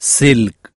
سلك.